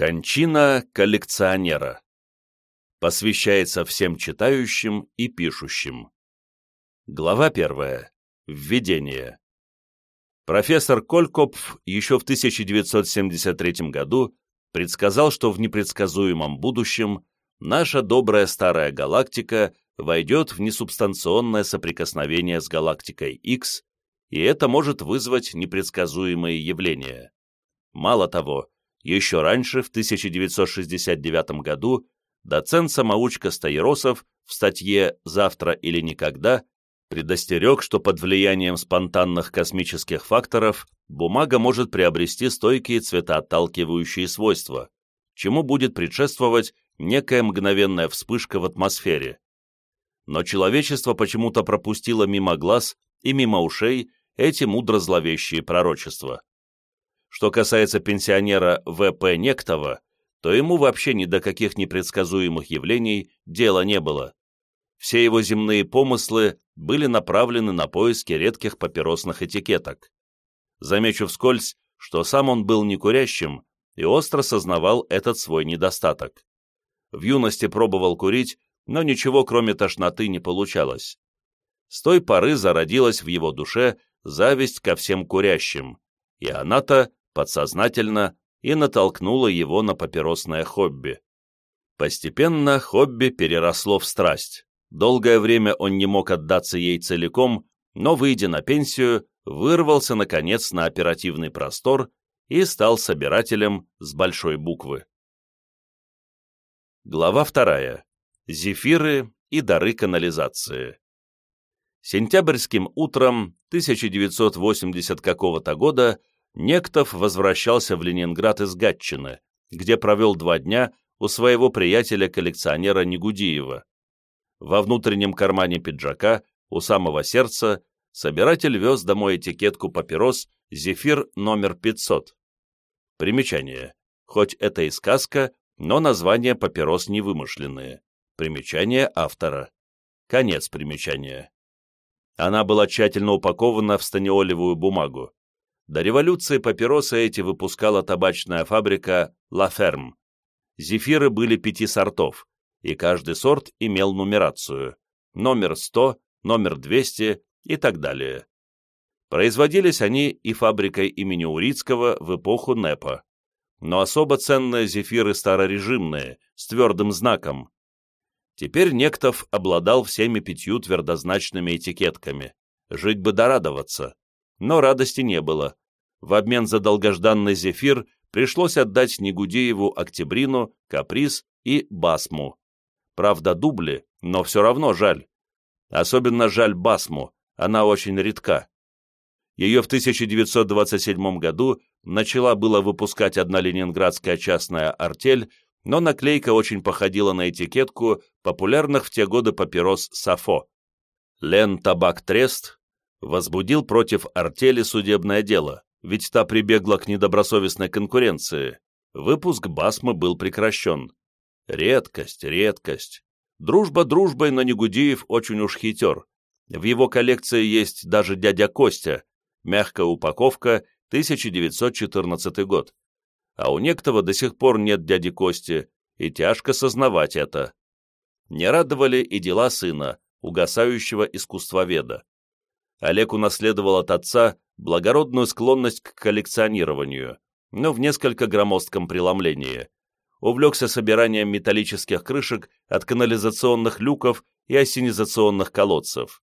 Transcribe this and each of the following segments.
Кончина коллекционера. Посвящается всем читающим и пишущим. Глава первая. Введение. Профессор Колькопф еще в 1973 году предсказал, что в непредсказуемом будущем наша добрая старая галактика войдет в несубстанционное соприкосновение с галактикой X, и это может вызвать непредсказуемые явления. Мало того, еще раньше, в 1969 году, доцент-самоучка Стаиросов в статье «Завтра или никогда» предостерег, что под влиянием спонтанных космических факторов бумага может приобрести стойкие цветоотталкивающие свойства, чему будет предшествовать некая мгновенная вспышка в атмосфере. Но человечество почему-то пропустило мимо глаз и мимо ушей эти мудро зловещие пророчества. Что касается пенсионера В.П. Нектова, то ему вообще ни до каких непредсказуемых явлений дела не было. Все его земные помыслы были направлены на поиски редких папиросных этикеток. Замечу вскользь, что сам он был некурящим и остро сознавал этот свой недостаток. В юности пробовал курить, но ничего кроме тошноты не получалось. С той поры зародилась в его душе зависть ко всем курящим, и она-то подсознательно и натолкнула его на папиросное хобби. Постепенно хобби переросло в страсть. Долгое время он не мог отдаться ей целиком, но, выйдя на пенсию, вырвался, наконец, на оперативный простор и стал собирателем с большой буквы. Глава вторая. Зефиры и дары канализации. Сентябрьским утром 1980 какого-то года Нектов возвращался в Ленинград из Гатчины, где провел два дня у своего приятеля-коллекционера Негудиева. Во внутреннем кармане пиджака, у самого сердца, собиратель вез домой этикетку папирос «Зефир номер 500». Примечание. Хоть это и сказка, но названия папирос не вымышленные. Примечание автора. Конец примечания. Она была тщательно упакована в станиолевую бумагу. До революции папиросы эти выпускала табачная фабрика «Ла Ферм». Зефиры были пяти сортов, и каждый сорт имел нумерацию – номер 100, номер 200 и так далее. Производились они и фабрикой имени Урицкого в эпоху НЭПа. Но особо ценные зефиры старорежимные, с твердым знаком. Теперь Нектов обладал всеми пятью твердозначными этикетками. Жить бы дорадоваться. Но радости не было в обмен за долгожданный зефир пришлось отдать Негудееву Октябрину, Каприз и Басму. Правда, дубли, но все равно жаль. Особенно жаль Басму, она очень редка. Ее в 1927 году начала было выпускать одна ленинградская частная артель, но наклейка очень походила на этикетку популярных в те годы папирос Сафо. Лен Табак Трест возбудил против артели судебное дело ведь та прибегла к недобросовестной конкуренции. Выпуск Басмы был прекращен. Редкость, редкость. Дружба дружбой, но Негудиев очень уж хитер. В его коллекции есть даже дядя Костя, мягкая упаковка, 1914 год. А у некого до сих пор нет дяди Кости, и тяжко сознавать это. Не радовали и дела сына, угасающего искусствоведа. Олег унаследовал от отца благородную склонность к коллекционированию, но в несколько громоздком преломлении. Увлекся собиранием металлических крышек от канализационных люков и осенизационных колодцев.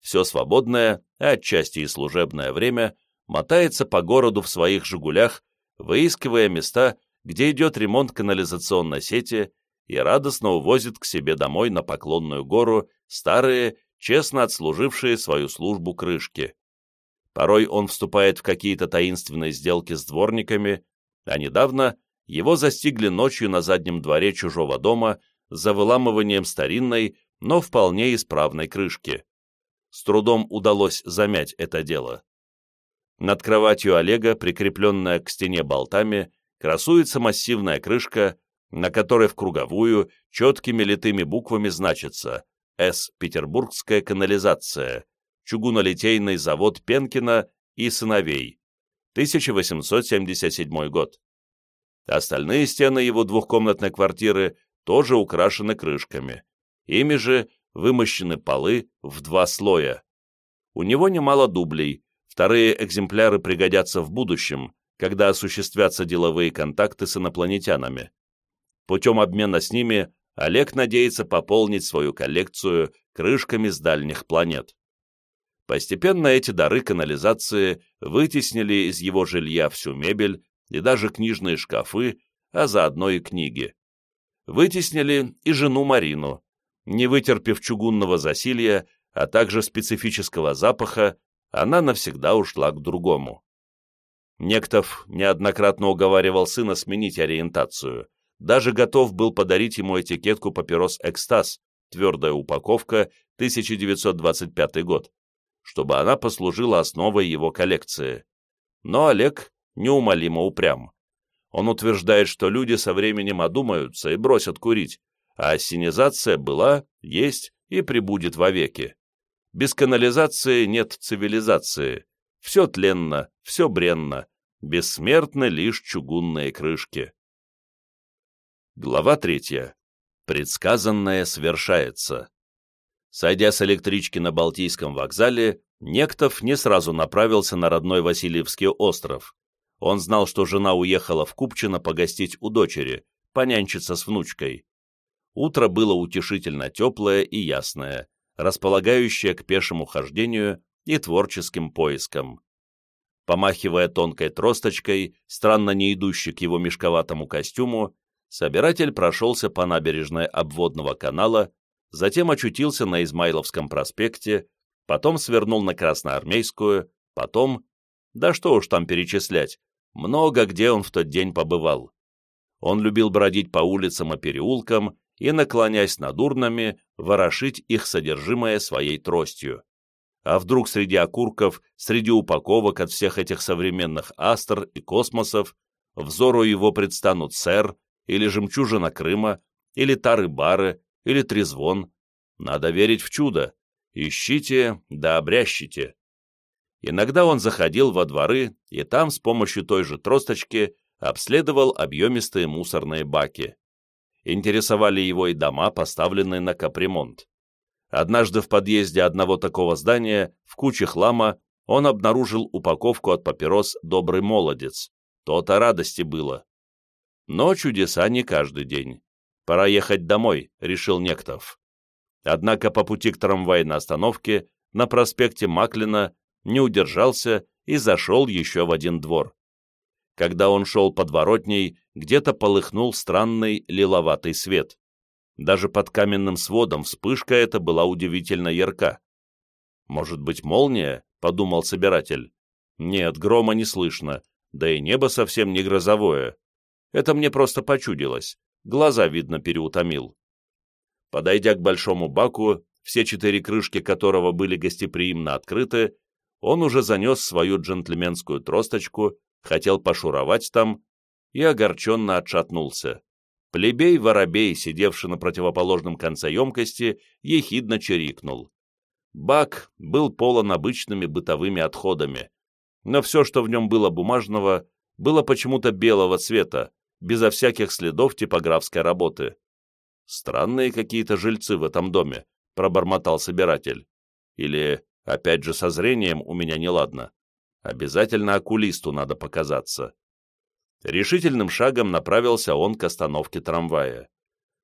Все свободное, а отчасти и служебное время мотается по городу в своих «Жигулях», выискивая места, где идет ремонт канализационной сети и радостно увозит к себе домой на Поклонную гору старые честно отслужившие свою службу крышки. Порой он вступает в какие-то таинственные сделки с дворниками, а недавно его застигли ночью на заднем дворе чужого дома за выламыванием старинной, но вполне исправной крышки. С трудом удалось замять это дело. Над кроватью Олега, прикрепленная к стене болтами, красуется массивная крышка, на которой в круговую четкими литыми буквами значится с. Петербургская канализация, чугунолитейный завод Пенкина и сыновей, 1877 год. Остальные стены его двухкомнатной квартиры тоже украшены крышками. Ими же вымощены полы в два слоя. У него немало дублей, вторые экземпляры пригодятся в будущем, когда осуществятся деловые контакты с инопланетянами. Путем обмена с ними Олег надеется пополнить свою коллекцию крышками с дальних планет. Постепенно эти дары канализации вытеснили из его жилья всю мебель и даже книжные шкафы, а заодно и книги. Вытеснили и жену Марину. Не вытерпев чугунного засилья, а также специфического запаха, она навсегда ушла к другому. Нектов неоднократно уговаривал сына сменить ориентацию, даже готов был подарить ему этикетку папирос «Экстаз», твердая упаковка, 1925 год чтобы она послужила основой его коллекции. Но Олег неумолимо упрям. Он утверждает, что люди со временем одумаются и бросят курить, а ассенизация была, есть и прибудет вовеки. Без канализации нет цивилизации. Все тленно, все бренно, бессмертны лишь чугунные крышки. Глава третья. Предсказанное свершается. Сойдя с электрички на Балтийском вокзале, Нектов не сразу направился на родной Васильевский остров. Он знал, что жена уехала в Купчино погостить у дочери, понянчиться с внучкой. Утро было утешительно теплое и ясное, располагающее к пешему хождению и творческим поискам. Помахивая тонкой тросточкой, странно не идущей к его мешковатому костюму, собиратель прошелся по набережной обводного канала затем очутился на Измайловском проспекте, потом свернул на Красноармейскую, потом... Да что уж там перечислять, много где он в тот день побывал. Он любил бродить по улицам и переулкам и, наклонясь над урнами, ворошить их содержимое своей тростью. А вдруг среди окурков, среди упаковок от всех этих современных астр и космосов, взору его предстанут сэр, или жемчужина Крыма, или тары-бары, или трезвон. Надо верить в чудо. Ищите, да обрящите. Иногда он заходил во дворы, и там с помощью той же тросточки обследовал объемистые мусорные баки. Интересовали его и дома, поставленные на капремонт. Однажды в подъезде одного такого здания, в куче хлама, он обнаружил упаковку от папирос «Добрый молодец». То-то радости было. Но чудеса не каждый день. «Пора ехать домой», — решил Нектов. Однако по пути к трамвайной остановке на проспекте Маклина не удержался и зашел еще в один двор. Когда он шел подворотней, где-то полыхнул странный лиловатый свет. Даже под каменным сводом вспышка эта была удивительно ярка. «Может быть, молния?» — подумал собиратель. «Нет, грома не слышно, да и небо совсем не грозовое. Это мне просто почудилось глаза, видно, переутомил. Подойдя к большому баку, все четыре крышки которого были гостеприимно открыты, он уже занес свою джентльменскую тросточку, хотел пошуровать там и огорченно отшатнулся. Плебей-воробей, сидевший на противоположном конце емкости, ехидно чирикнул. Бак был полон обычными бытовыми отходами, но все, что в нем было бумажного, было почему-то белого цвета, безо всяких следов типографской работы. «Странные какие-то жильцы в этом доме», — пробормотал собиратель. «Или, опять же, со зрением у меня неладно. Обязательно окулисту надо показаться». Решительным шагом направился он к остановке трамвая.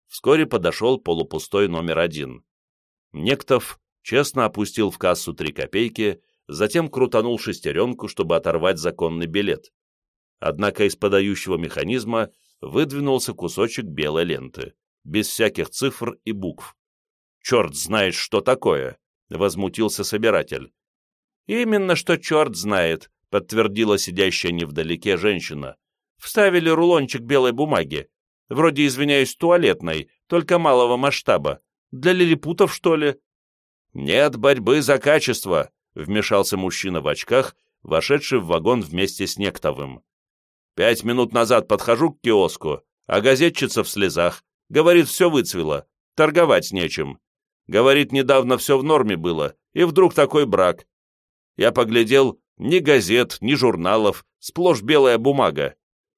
Вскоре подошел полупустой номер один. Нектов честно опустил в кассу три копейки, затем крутанул шестеренку, чтобы оторвать законный билет однако из подающего механизма выдвинулся кусочек белой ленты, без всяких цифр и букв. «Черт знает, что такое!» — возмутился собиратель. «Именно что черт знает», — подтвердила сидящая невдалеке женщина. «Вставили рулончик белой бумаги. Вроде, извиняюсь, туалетной, только малого масштаба. Для лилипутов, что ли?» «Нет борьбы за качество», — вмешался мужчина в очках, вошедший в вагон вместе с Нектовым. Пять минут назад подхожу к киоску, а газетчица в слезах. Говорит, все выцвело, торговать нечем. Говорит, недавно все в норме было, и вдруг такой брак. Я поглядел, ни газет, ни журналов, сплошь белая бумага.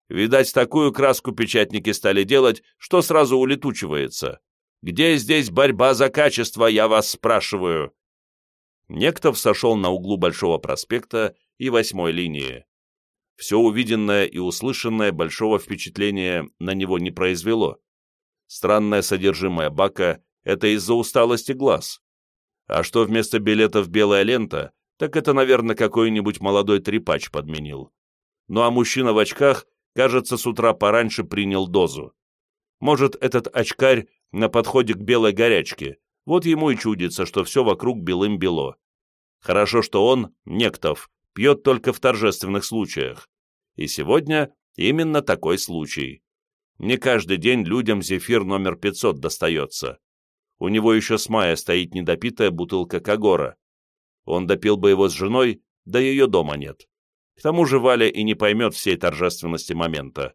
Видать, такую краску печатники стали делать, что сразу улетучивается. Где здесь борьба за качество, я вас спрашиваю?» Нектов сошел на углу Большого проспекта и Восьмой линии. Все увиденное и услышанное большого впечатления на него не произвело. Странное содержимое бака — это из-за усталости глаз. А что вместо билетов белая лента, так это, наверное, какой-нибудь молодой трепач подменил. Ну а мужчина в очках, кажется, с утра пораньше принял дозу. Может, этот очкарь на подходе к белой горячке, вот ему и чудится, что все вокруг белым-бело. Хорошо, что он, Нектов, пьет только в торжественных случаях. И сегодня именно такой случай. Не каждый день людям зефир номер 500 достается. У него еще с мая стоит недопитая бутылка Кагора. Он допил бы его с женой, да ее дома нет. К тому же Валя и не поймет всей торжественности момента.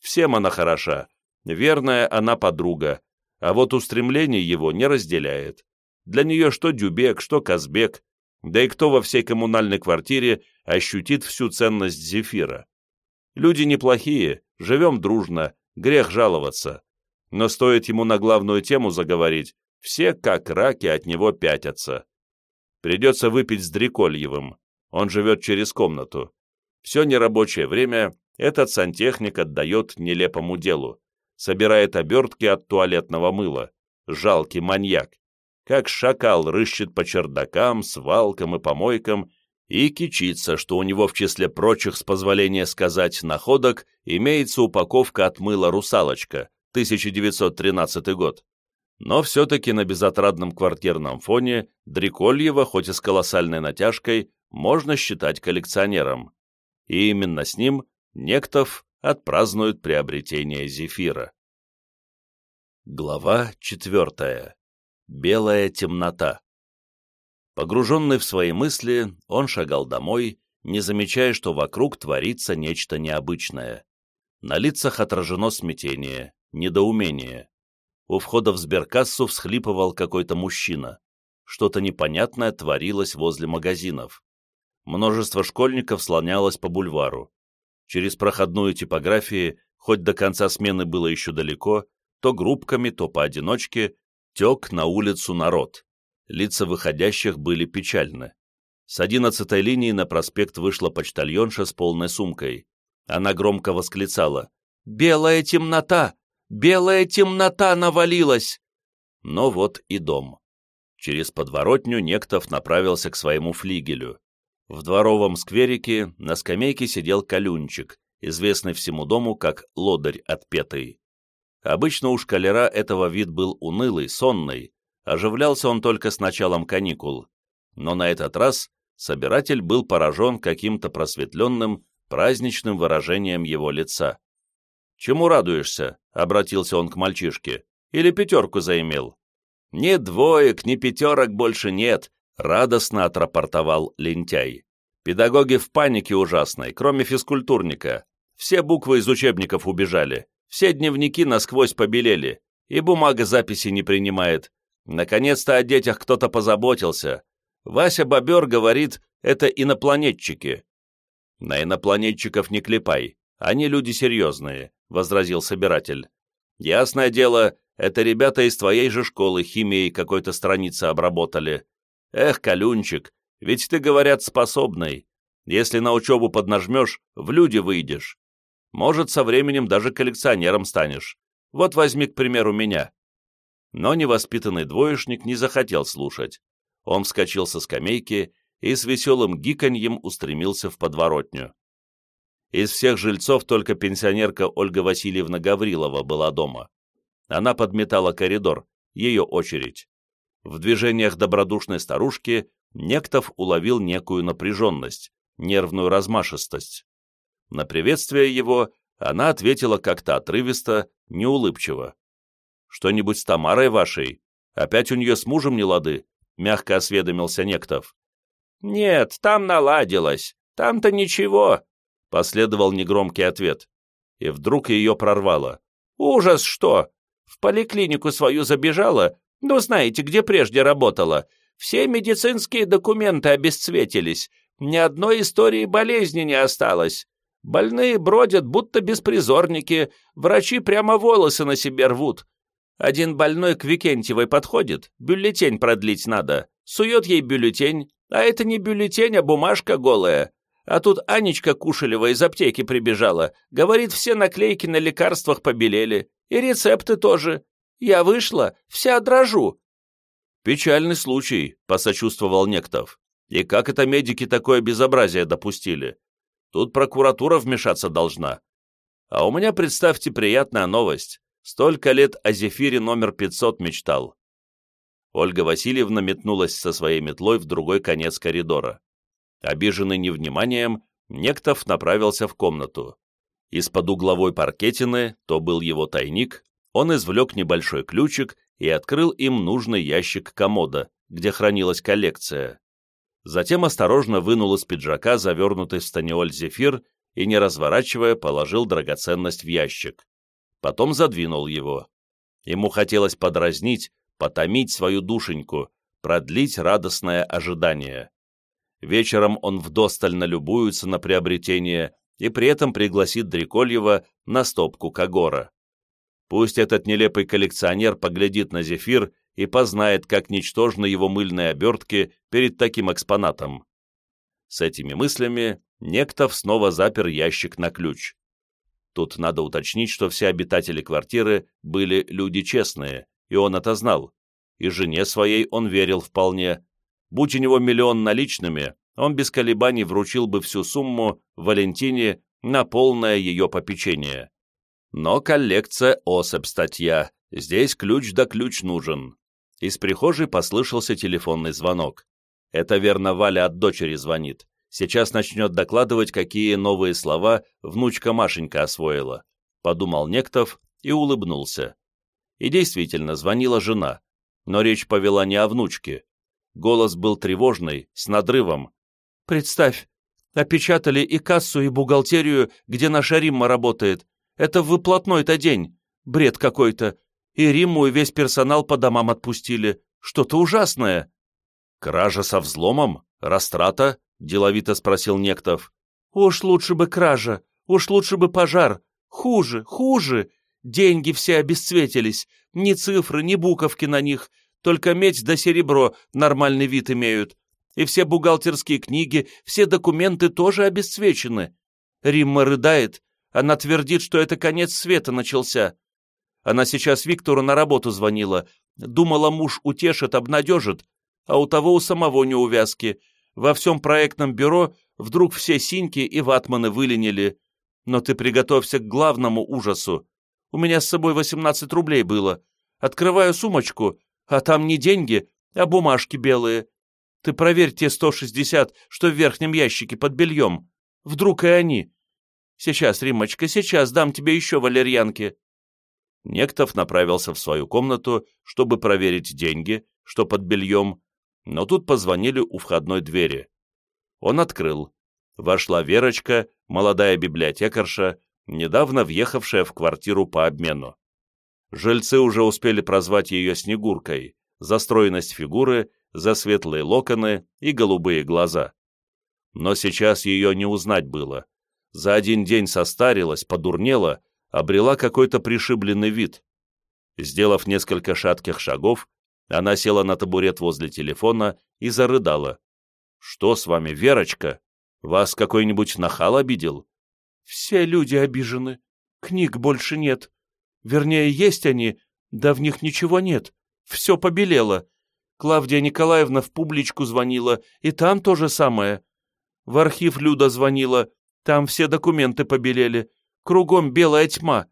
Всем она хороша, верная она подруга, а вот устремлений его не разделяет. Для нее что Дюбек, что Казбек, да и кто во всей коммунальной квартире ощутит всю ценность зефира. Люди неплохие, живем дружно, грех жаловаться. Но стоит ему на главную тему заговорить, все как раки от него пятятся. Придется выпить с Дрикольевым, он живет через комнату. Все нерабочее время этот сантехник отдает нелепому делу, собирает обертки от туалетного мыла. Жалкий маньяк. Как шакал рыщет по чердакам, свалкам и помойкам и кичится, что у него в числе прочих, с позволения сказать, находок, имеется упаковка от мыла «Русалочка», 1913 год. Но все-таки на безотрадном квартирном фоне Дрикольева, хоть и с колоссальной натяжкой, можно считать коллекционером. И именно с ним Нектов отпразднует приобретение зефира. Глава четвертая. Белая темнота. Погруженный в свои мысли, он шагал домой, не замечая, что вокруг творится нечто необычное. На лицах отражено смятение, недоумение. У входа в сберкассу всхлипывал какой-то мужчина. Что-то непонятное творилось возле магазинов. Множество школьников слонялось по бульвару. Через проходную типографии, хоть до конца смены было еще далеко, то группками, то поодиночке, тек на улицу народ лица выходящих были печальны. С одиннадцатой линии на проспект вышла почтальонша с полной сумкой. Она громко восклицала «Белая темнота! Белая темнота навалилась!» Но вот и дом. Через подворотню Нектов направился к своему флигелю. В дворовом скверике на скамейке сидел Калюнчик, известный всему дому как лодырь отпетый. Обычно у шкалера этого вид был унылый, сонный, Оживлялся он только с началом каникул, но на этот раз собиратель был поражен каким-то просветленным, праздничным выражением его лица. «Чему радуешься?» — обратился он к мальчишке. «Или пятерку заимел?» «Ни двоек, ни пятерок больше нет», — радостно отрапортовал лентяй. «Педагоги в панике ужасной, кроме физкультурника. Все буквы из учебников убежали, все дневники насквозь побелели, и бумага записи не принимает, Наконец-то о детях кто-то позаботился. Вася Бобер говорит, это инопланетчики. На инопланетчиков не клепай, они люди серьезные, возразил собиратель. Ясное дело, это ребята из твоей же школы химией какой-то страницы обработали. Эх, Калюнчик, ведь ты, говорят, способный. Если на учебу поднажмешь, в люди выйдешь. Может, со временем даже коллекционером станешь. Вот возьми, к примеру, меня. Но невоспитанный двоечник не захотел слушать. Он вскочил со скамейки и с веселым гиканьем устремился в подворотню. Из всех жильцов только пенсионерка Ольга Васильевна Гаврилова была дома. Она подметала коридор, ее очередь. В движениях добродушной старушки Нектов уловил некую напряженность, нервную размашистость. На приветствие его она ответила как-то отрывисто, неулыбчиво. Что-нибудь с Тамарой вашей? Опять у нее с мужем не лады?» — мягко осведомился Нектов. «Нет, там наладилось. Там-то ничего», — последовал негромкий ответ. И вдруг ее прорвало. «Ужас что! В поликлинику свою забежала, ну, знаете, где прежде работала. Все медицинские документы обесцветились, ни одной истории болезни не осталось. Больные бродят, будто беспризорники, врачи прямо волосы на себе рвут. Один больной к Викентьевой подходит, бюллетень продлить надо, сует ей бюллетень, а это не бюллетень, а бумажка голая. А тут Анечка Кушелева из аптеки прибежала, говорит, все наклейки на лекарствах побелели, и рецепты тоже. Я вышла, вся дрожу. «Печальный случай», — посочувствовал Нектов. «И как это медики такое безобразие допустили? Тут прокуратура вмешаться должна. А у меня, представьте, приятная новость. Столько лет о зефире номер 500 мечтал». Ольга Васильевна метнулась со своей метлой в другой конец коридора. Обиженный невниманием, Нектов направился в комнату. Из-под угловой паркетины, то был его тайник, он извлек небольшой ключик и открыл им нужный ящик комода, где хранилась коллекция. Затем осторожно вынул из пиджака завернутый в станиоль зефир и, не разворачивая, положил драгоценность в ящик. Потом задвинул его. Ему хотелось подразнить, потомить свою душеньку, продлить радостное ожидание. Вечером он вдосталь налюбуется на приобретение и при этом пригласит Дрикольева на стопку Кагора. Пусть этот нелепый коллекционер поглядит на зефир и познает, как ничтожны его мыльные обертки перед таким экспонатом. С этими мыслями Нектов снова запер ящик на ключ. Тут надо уточнить, что все обитатели квартиры были люди честные, и он это знал. И жене своей он верил вполне. Будь у него миллион наличными, он без колебаний вручил бы всю сумму Валентине на полное ее попечение. Но коллекция особь статья, здесь ключ да ключ нужен. Из прихожей послышался телефонный звонок. Это верно Валя от дочери звонит. Сейчас начнет докладывать, какие новые слова внучка Машенька освоила. Подумал Нектов и улыбнулся. И действительно, звонила жена. Но речь повела не о внучке. Голос был тревожный, с надрывом. «Представь, опечатали и кассу, и бухгалтерию, где наша Римма работает. Это в выплатной-то день. Бред какой-то. И Римму, и весь персонал по домам отпустили. Что-то ужасное. Кража со взломом? Растрата? Деловито спросил Нектов. Уж лучше бы кража. Уж лучше бы пожар. Хуже, хуже. Деньги все обесцветились. Ни цифры, ни буковки на них. Только медь да серебро нормальный вид имеют. И все бухгалтерские книги, все документы тоже обесцвечены. Римма рыдает, она твердит, что это конец света начался. Она сейчас Виктору на работу звонила. Думала, муж утешит, обнадежит, а у того у самого неувязки. Во всем проектном бюро вдруг все синьки и ватманы выленили. Но ты приготовься к главному ужасу. У меня с собой 18 рублей было. Открываю сумочку, а там не деньги, а бумажки белые. Ты проверь те 160, что в верхнем ящике под бельем. Вдруг и они. Сейчас, Римочка, сейчас дам тебе еще валерьянки. Нектов направился в свою комнату, чтобы проверить деньги, что под бельем, но тут позвонили у входной двери. Он открыл. Вошла Верочка, молодая библиотекарша, недавно въехавшая в квартиру по обмену. Жильцы уже успели прозвать ее Снегуркой за стройность фигуры, за светлые локоны и голубые глаза. Но сейчас ее не узнать было за один день состарилась, подурнела, обрела какой-то пришибленный вид. Сделав несколько шатких шагов, она села на табурет возле телефона и зарыдала. «Что с вами, Верочка? Вас какой-нибудь нахал обидел?» «Все люди обижены. Книг больше нет. Вернее, есть они, да в них ничего нет. Все побелело. Клавдия Николаевна в публичку звонила, и там то же самое. В архив Люда звонила, там все документы побелели. Кругом белая тьма.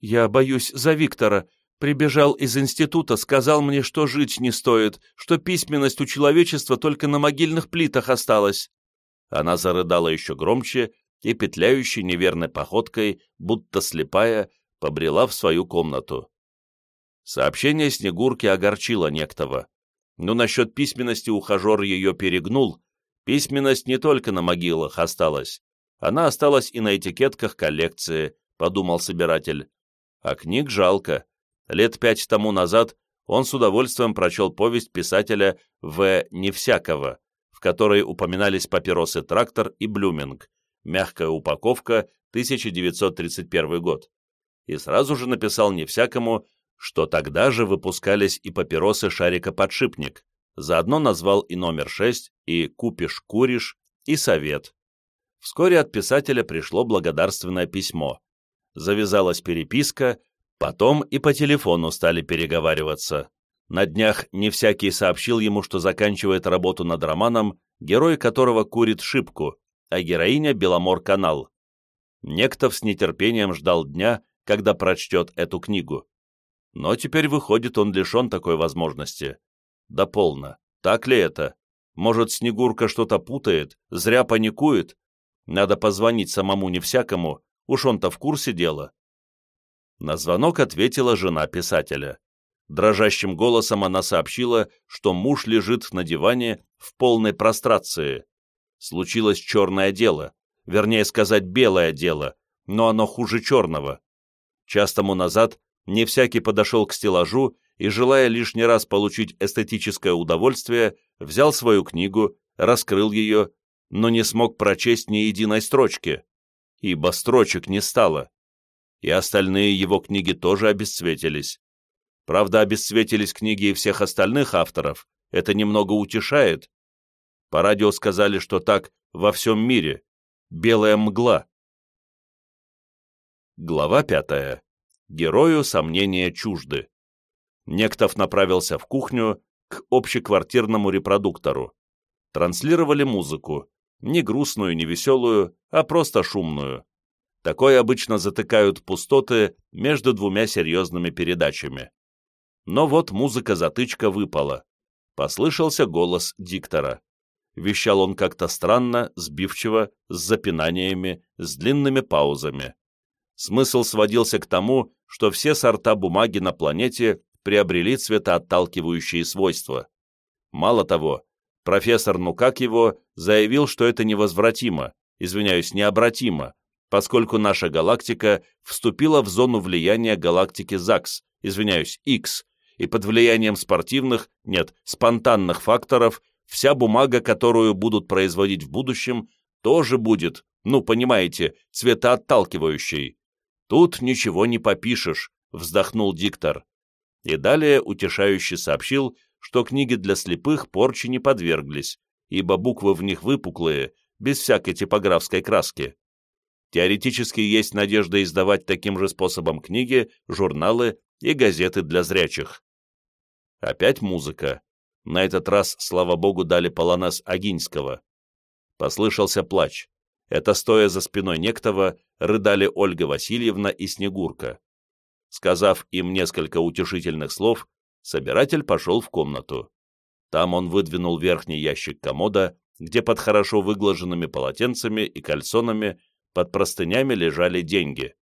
Я боюсь за Виктора. Прибежал из института, сказал мне, что жить не стоит, что письменность у человечества только на могильных плитах осталась. Она зарыдала еще громче и, петляющей неверной походкой, будто слепая, побрела в свою комнату. Сообщение Снегурки огорчило Нектова. Но насчет письменности ухажер ее перегнул. Письменность не только на могилах осталась. Она осталась и на этикетках коллекции, подумал собиратель. А книг жалко. Лет пять тому назад он с удовольствием прочел повесть писателя В. Невсякого, в которой упоминались папиросы «Трактор» и «Блюминг», мягкая упаковка, 1931 год. И сразу же написал не всякому, что тогда же выпускались и папиросы «Шарика-подшипник», заодно назвал и номер 6, и «Купишь-куришь», и «Совет». Вскоре от писателя пришло благодарственное письмо. Завязалась переписка, потом и по телефону стали переговариваться. На днях не всякий сообщил ему, что заканчивает работу над романом, герой которого курит шибку, а героиня — Беломор-канал. Нектов с нетерпением ждал дня, когда прочтет эту книгу. Но теперь, выходит, он лишен такой возможности. Да полно. Так ли это? Может, Снегурка что-то путает, зря паникует? Надо позвонить самому не всякому, уж он-то в курсе дела. На звонок ответила жена писателя. Дрожащим голосом она сообщила, что муж лежит на диване в полной прострации. Случилось черное дело, вернее сказать, белое дело, но оно хуже черного. Час тому назад не всякий подошел к стеллажу и, желая лишний раз получить эстетическое удовольствие, взял свою книгу, раскрыл ее, но не смог прочесть ни единой строчки, ибо строчек не стало. И остальные его книги тоже обесцветились. Правда, обесцветились книги и всех остальных авторов, это немного утешает. По радио сказали, что так во всем мире. Белая мгла. Глава пятая. Герою сомнения чужды. Нектов направился в кухню к общеквартирному репродуктору. Транслировали музыку, не грустную, не веселую, а просто шумную. Такое обычно затыкают пустоты между двумя серьезными передачами. Но вот музыка-затычка выпала. Послышался голос диктора. Вещал он как-то странно, сбивчиво, с запинаниями, с длинными паузами. Смысл сводился к тому, что все сорта бумаги на планете приобрели цветоотталкивающие свойства. Мало того, профессор, ну как его, заявил, что это невозвратимо, извиняюсь, необратимо, поскольку наша галактика вступила в зону влияния галактики ЗАГС, извиняюсь, X, и под влиянием спортивных, нет, спонтанных факторов, вся бумага, которую будут производить в будущем, тоже будет, ну, понимаете, цветоотталкивающей. Тут ничего не попишешь, вздохнул диктор. И далее утешающе сообщил, что книги для слепых порчи не подверглись, ибо буквы в них выпуклые, без всякой типографской краски. Теоретически есть надежда издавать таким же способом книги, журналы и газеты для зрячих. Опять музыка. На этот раз, слава богу, дали полонез Агинского. Послышался плач. Это, стоя за спиной Нектова, рыдали Ольга Васильевна и Снегурка. Сказав им несколько утешительных слов, собиратель пошел в комнату. Там он выдвинул верхний ящик комода, где под хорошо выглаженными полотенцами и кальсонами под простынями лежали деньги.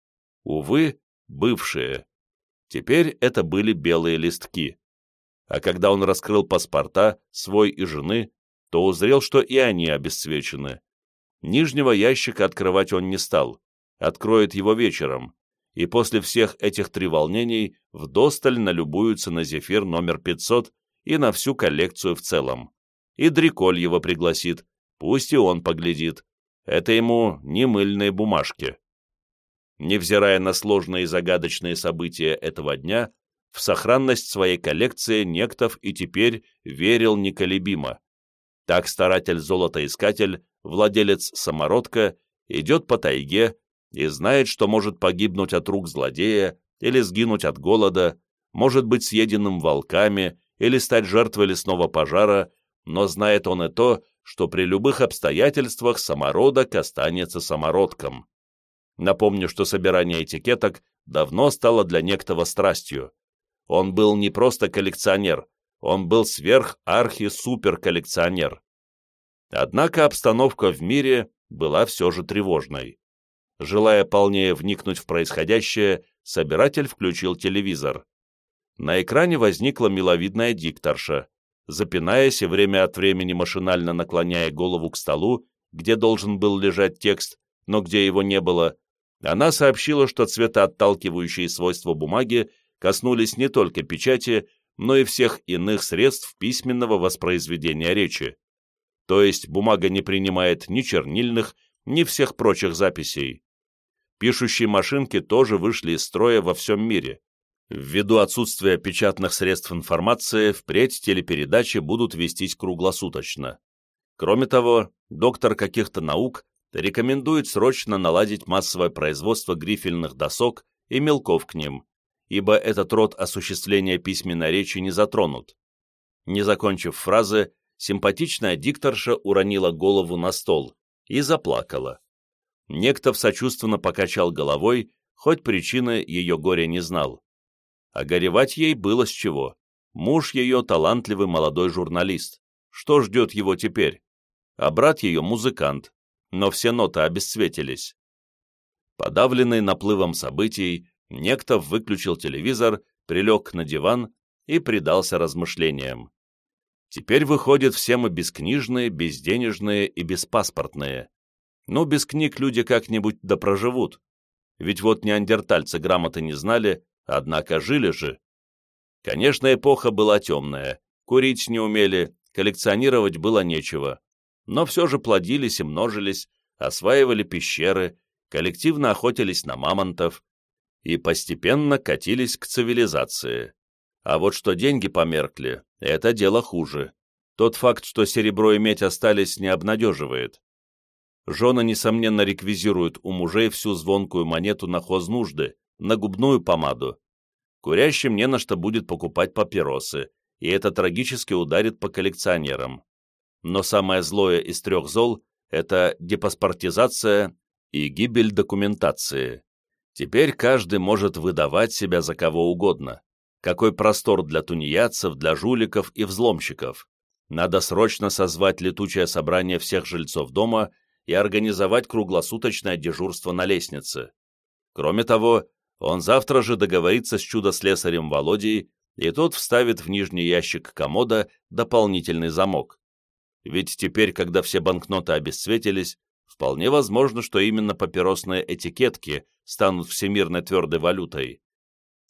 Увы, бывшие. Теперь это были белые листки а когда он раскрыл паспорта, свой и жены, то узрел, что и они обесцвечены. Нижнего ящика открывать он не стал, откроет его вечером, и после всех этих треволнений вдосталь налюбуются на зефир номер 500 и на всю коллекцию в целом. И Дриколь его пригласит, пусть и он поглядит. Это ему не мыльные бумажки. Невзирая на сложные и загадочные события этого дня, в сохранность своей коллекции Нектов и теперь верил неколебимо. Так старатель-золотоискатель, владелец самородка, идет по тайге и знает, что может погибнуть от рук злодея или сгинуть от голода, может быть съеденным волками или стать жертвой лесного пожара, но знает он и то, что при любых обстоятельствах самородок останется самородком. Напомню, что собирание этикеток давно стало для Нектова страстью. Он был не просто коллекционер, он был сверх-архи-супер-коллекционер. Однако обстановка в мире была все же тревожной. Желая полнее вникнуть в происходящее, собиратель включил телевизор. На экране возникла миловидная дикторша. Запинаясь и время от времени машинально наклоняя голову к столу, где должен был лежать текст, но где его не было, она сообщила, что цветоотталкивающие свойства бумаги коснулись не только печати, но и всех иных средств письменного воспроизведения речи. То есть бумага не принимает ни чернильных, ни всех прочих записей. Пишущие машинки тоже вышли из строя во всем мире. Ввиду отсутствия печатных средств информации, впредь телепередачи будут вестись круглосуточно. Кроме того, доктор каких-то наук рекомендует срочно наладить массовое производство грифельных досок и мелков к ним, ибо этот род осуществления письменной речи не затронут. Не закончив фразы, симпатичная дикторша уронила голову на стол и заплакала. Некто сочувственно покачал головой, хоть причины ее горя не знал. А горевать ей было с чего. Муж ее талантливый молодой журналист. Что ждет его теперь? А брат ее музыкант. Но все ноты обесцветились. Подавленный наплывом событий, некто выключил телевизор, прилег на диван и предался размышлениям. Теперь, выходит, все мы бескнижные, безденежные и беспаспортные. Ну, без книг люди как-нибудь да проживут. Ведь вот неандертальцы грамоты не знали, однако жили же. Конечно, эпоха была темная, курить не умели, коллекционировать было нечего. Но все же плодились и множились, осваивали пещеры, коллективно охотились на мамонтов и постепенно катились к цивилизации. А вот что деньги померкли, это дело хуже. Тот факт, что серебро и медь остались, не обнадеживает. Жены, несомненно, реквизируют у мужей всю звонкую монету на хознужды, на губную помаду. Курящим не на что будет покупать папиросы, и это трагически ударит по коллекционерам. Но самое злое из трех зол – это депаспортизация и гибель документации. Теперь каждый может выдавать себя за кого угодно. Какой простор для тунеядцев, для жуликов и взломщиков. Надо срочно созвать летучее собрание всех жильцов дома и организовать круглосуточное дежурство на лестнице. Кроме того, он завтра же договорится с чудо-слесарем Володей, и тот вставит в нижний ящик комода дополнительный замок. Ведь теперь, когда все банкноты обесцветились, вполне возможно, что именно папиросные этикетки станут всемирной твердой валютой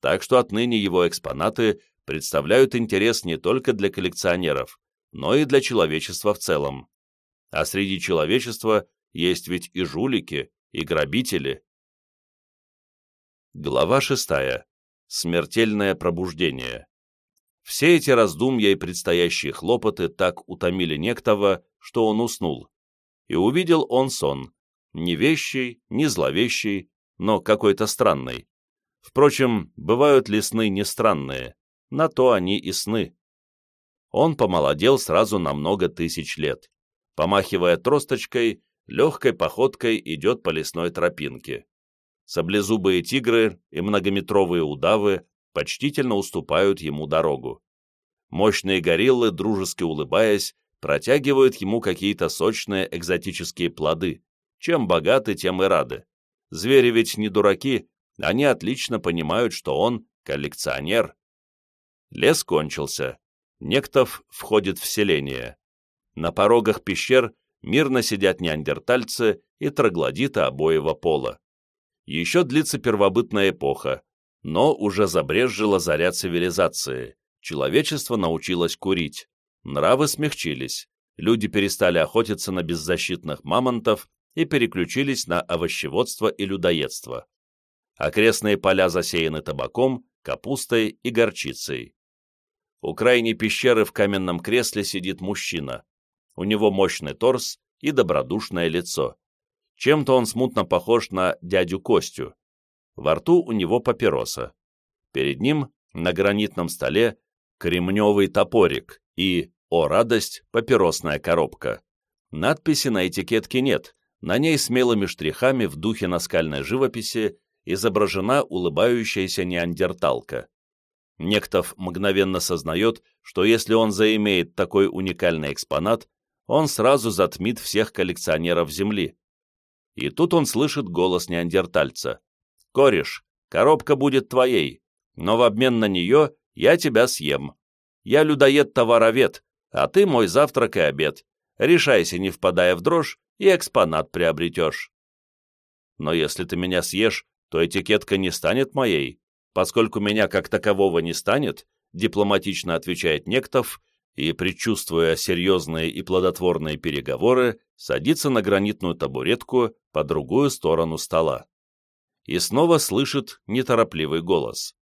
так что отныне его экспонаты представляют интерес не только для коллекционеров, но и для человечества в целом. А среди человечества есть ведь и жулики, и грабители. Глава шестая. Смертельное пробуждение. Все эти раздумья и предстоящие хлопоты так утомили Нектова, что он уснул. И увидел он сон, не вещий, не зловещий, но какой-то странный. Впрочем, бывают ли сны не странные? На то они и сны. Он помолодел сразу на много тысяч лет. Помахивая тросточкой, легкой походкой идет по лесной тропинке. Саблезубые тигры и многометровые удавы почтительно уступают ему дорогу. Мощные гориллы, дружески улыбаясь, протягивают ему какие-то сочные экзотические плоды. Чем богаты, тем и рады. Звери ведь не дураки, они отлично понимают, что он коллекционер. Лес кончился. Нектов входит в селение. На порогах пещер мирно сидят неандертальцы и троглодиты обоего пола. Еще длится первобытная эпоха, но уже забрезжила заряд цивилизации. Человечество научилось курить. Нравы смягчились. Люди перестали охотиться на беззащитных мамонтов и переключились на овощеводство и людоедство. Окрестные поля засеяны табаком, капустой и горчицей. У крайней пещеры в каменном кресле сидит мужчина. У него мощный торс и добродушное лицо. Чем-то он смутно похож на дядю Костю. Во рту у него папироса. Перед ним на гранитном столе кремневый топорик и, о радость, папиросная коробка. Надписи на этикетке нет, на ней смелыми штрихами в духе наскальной живописи изображена улыбающаяся неандерталка. Нектов мгновенно сознает, что если он заимеет такой уникальный экспонат, он сразу затмит всех коллекционеров Земли. И тут он слышит голос неандертальца. «Кореш, коробка будет твоей, но в обмен на нее я тебя съем. Я людоед-товаровед, а ты мой завтрак и обед. Решайся, не впадая в дрожь, и экспонат приобретешь». «Но если ты меня съешь, то этикетка не станет моей, поскольку меня как такового не станет, дипломатично отвечает Нектов и, предчувствуя серьезные и плодотворные переговоры, садится на гранитную табуретку по другую сторону стола. И снова слышит неторопливый голос.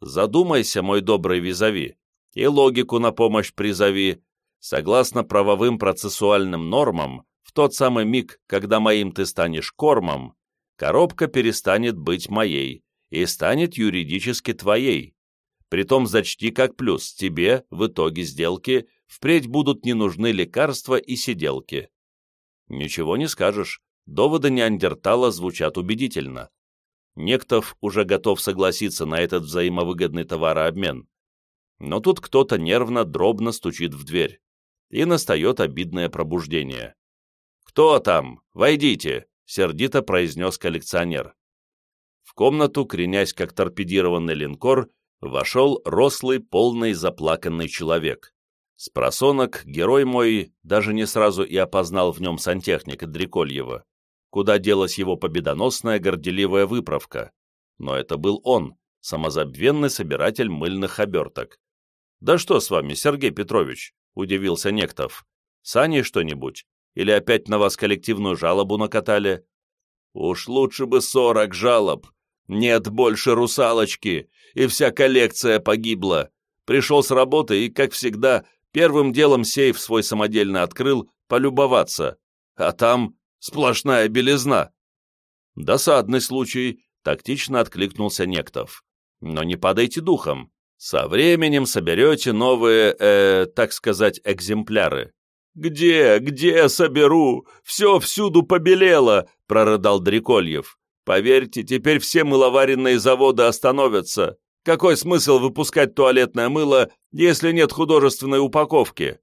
«Задумайся, мой добрый визави, и логику на помощь призови. Согласно правовым процессуальным нормам, в тот самый миг, когда моим ты станешь кормом, коробка перестанет быть моей и станет юридически твоей. Притом зачти как плюс, тебе в итоге сделки впредь будут не нужны лекарства и сиделки. Ничего не скажешь, доводы Неандертала звучат убедительно. Нектов уже готов согласиться на этот взаимовыгодный товарообмен. Но тут кто-то нервно, дробно стучит в дверь, и настает обидное пробуждение. «Кто там? Войдите!» — сердито произнес коллекционер. В комнату, кренясь как торпедированный линкор, вошел рослый, полный, заплаканный человек. С просонок герой мой даже не сразу и опознал в нем сантехника Дрикольева, куда делась его победоносная горделивая выправка. Но это был он, самозабвенный собиратель мыльных оберток. «Да что с вами, Сергей Петрович?» — удивился Нектов. «Сани что-нибудь? Или опять на вас коллективную жалобу накатали?» «Уж лучше бы сорок жалоб. Нет больше русалочки, и вся коллекция погибла. Пришел с работы и, как всегда, Первым делом сейф свой самодельно открыл, полюбоваться, а там сплошная белизна. Досадный случай, тактично откликнулся Нектов. Но не падайте духом. Со временем соберете новые, э, так сказать, экземпляры. «Где, где соберу? Все всюду побелело!» — прорыдал Дрикольев. «Поверьте, теперь все мыловаренные заводы остановятся. Какой смысл выпускать туалетное мыло, если нет художественной упаковки?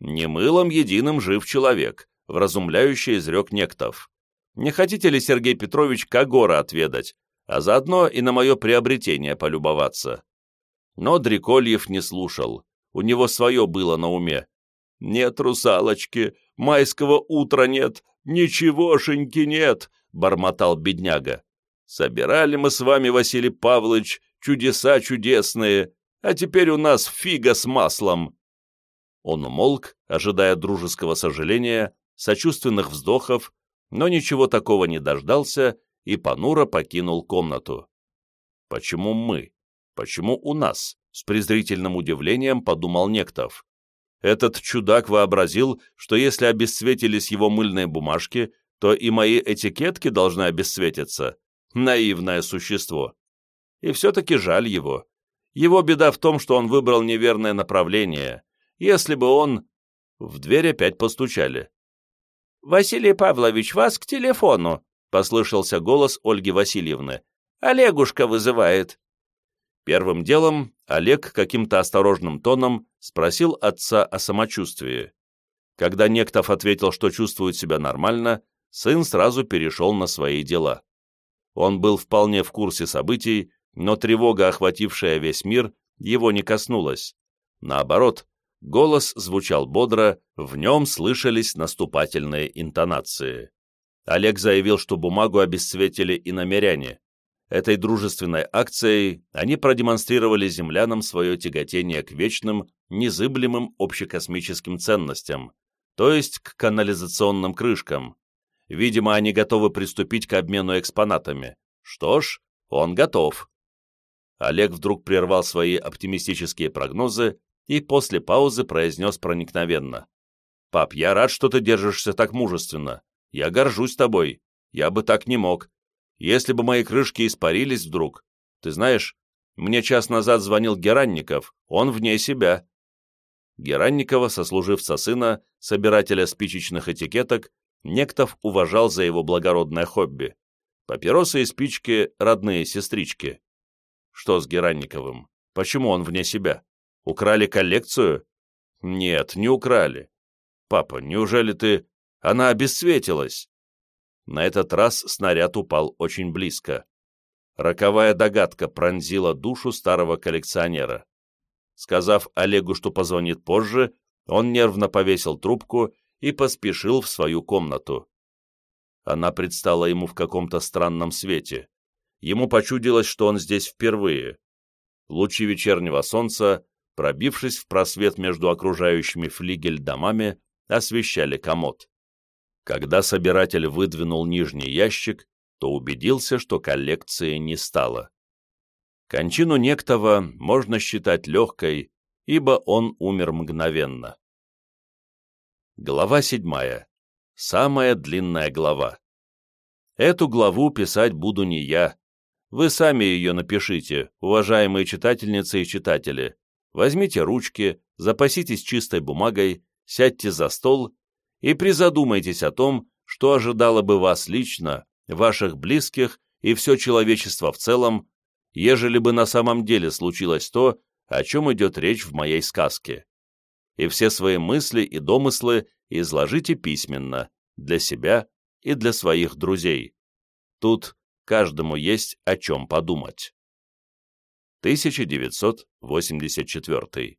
Не мылом единым жив человек, вразумляющий изрек Нектов. Не хотите ли, Сергей Петрович, Кагора отведать, а заодно и на мое приобретение полюбоваться? Но Дрикольев не слушал, у него свое было на уме. «Нет, русалочки, майского утра нет, ничегошеньки нет», — бормотал бедняга. «Собирали мы с вами, Василий Павлович, чудеса чудесные, а теперь у нас фига с маслом!» Он умолк, ожидая дружеского сожаления, сочувственных вздохов, но ничего такого не дождался и понуро покинул комнату. «Почему мы? Почему у нас?» — с презрительным удивлением подумал Нектов. Этот чудак вообразил, что если обесцветились его мыльные бумажки, то и мои этикетки должны обесцветиться. Наивное существо и все-таки жаль его. Его беда в том, что он выбрал неверное направление. Если бы он... В дверь опять постучали. «Василий Павлович, вас к телефону!» — послышался голос Ольги Васильевны. «Олегушка вызывает». Первым делом Олег каким-то осторожным тоном спросил отца о самочувствии. Когда Нектов ответил, что чувствует себя нормально, сын сразу перешел на свои дела. Он был вполне в курсе событий, но тревога, охватившая весь мир, его не коснулась. Наоборот, голос звучал бодро, в нем слышались наступательные интонации. Олег заявил, что бумагу обесцветили и намеряне. Этой дружественной акцией они продемонстрировали землянам свое тяготение к вечным, незыблемым общекосмическим ценностям, то есть к канализационным крышкам. Видимо, они готовы приступить к обмену экспонатами. Что ж, он готов. Олег вдруг прервал свои оптимистические прогнозы и после паузы произнес проникновенно. «Пап, я рад, что ты держишься так мужественно. Я горжусь тобой. Я бы так не мог. Если бы мои крышки испарились вдруг. Ты знаешь, мне час назад звонил Геранников, он вне себя». Геранникова, сослуживца сына, собирателя спичечных этикеток, Нектов уважал за его благородное хобби. Папиросы и спички — родные сестрички. Что с Геранниковым? Почему он вне себя? Украли коллекцию? Нет, не украли. Папа, неужели ты... Она обесцветилась. На этот раз снаряд упал очень близко. Роковая догадка пронзила душу старого коллекционера. Сказав Олегу, что позвонит позже, он нервно повесил трубку и поспешил в свою комнату. Она предстала ему в каком-то странном свете. Ему почудилось, что он здесь впервые. Лучи вечернего солнца, пробившись в просвет между окружающими флигель домами, освещали комод. Когда собиратель выдвинул нижний ящик, то убедился, что коллекции не стало. Кончину Нектова можно считать легкой, ибо он умер мгновенно. Глава седьмая. Самая длинная глава. Эту главу писать буду не я. Вы сами ее напишите, уважаемые читательницы и читатели. Возьмите ручки, запаситесь чистой бумагой, сядьте за стол и призадумайтесь о том, что ожидало бы вас лично, ваших близких и все человечество в целом, ежели бы на самом деле случилось то, о чем идет речь в моей сказке. И все свои мысли и домыслы изложите письменно, для себя и для своих друзей. Тут каждому есть о чем подумать. 1984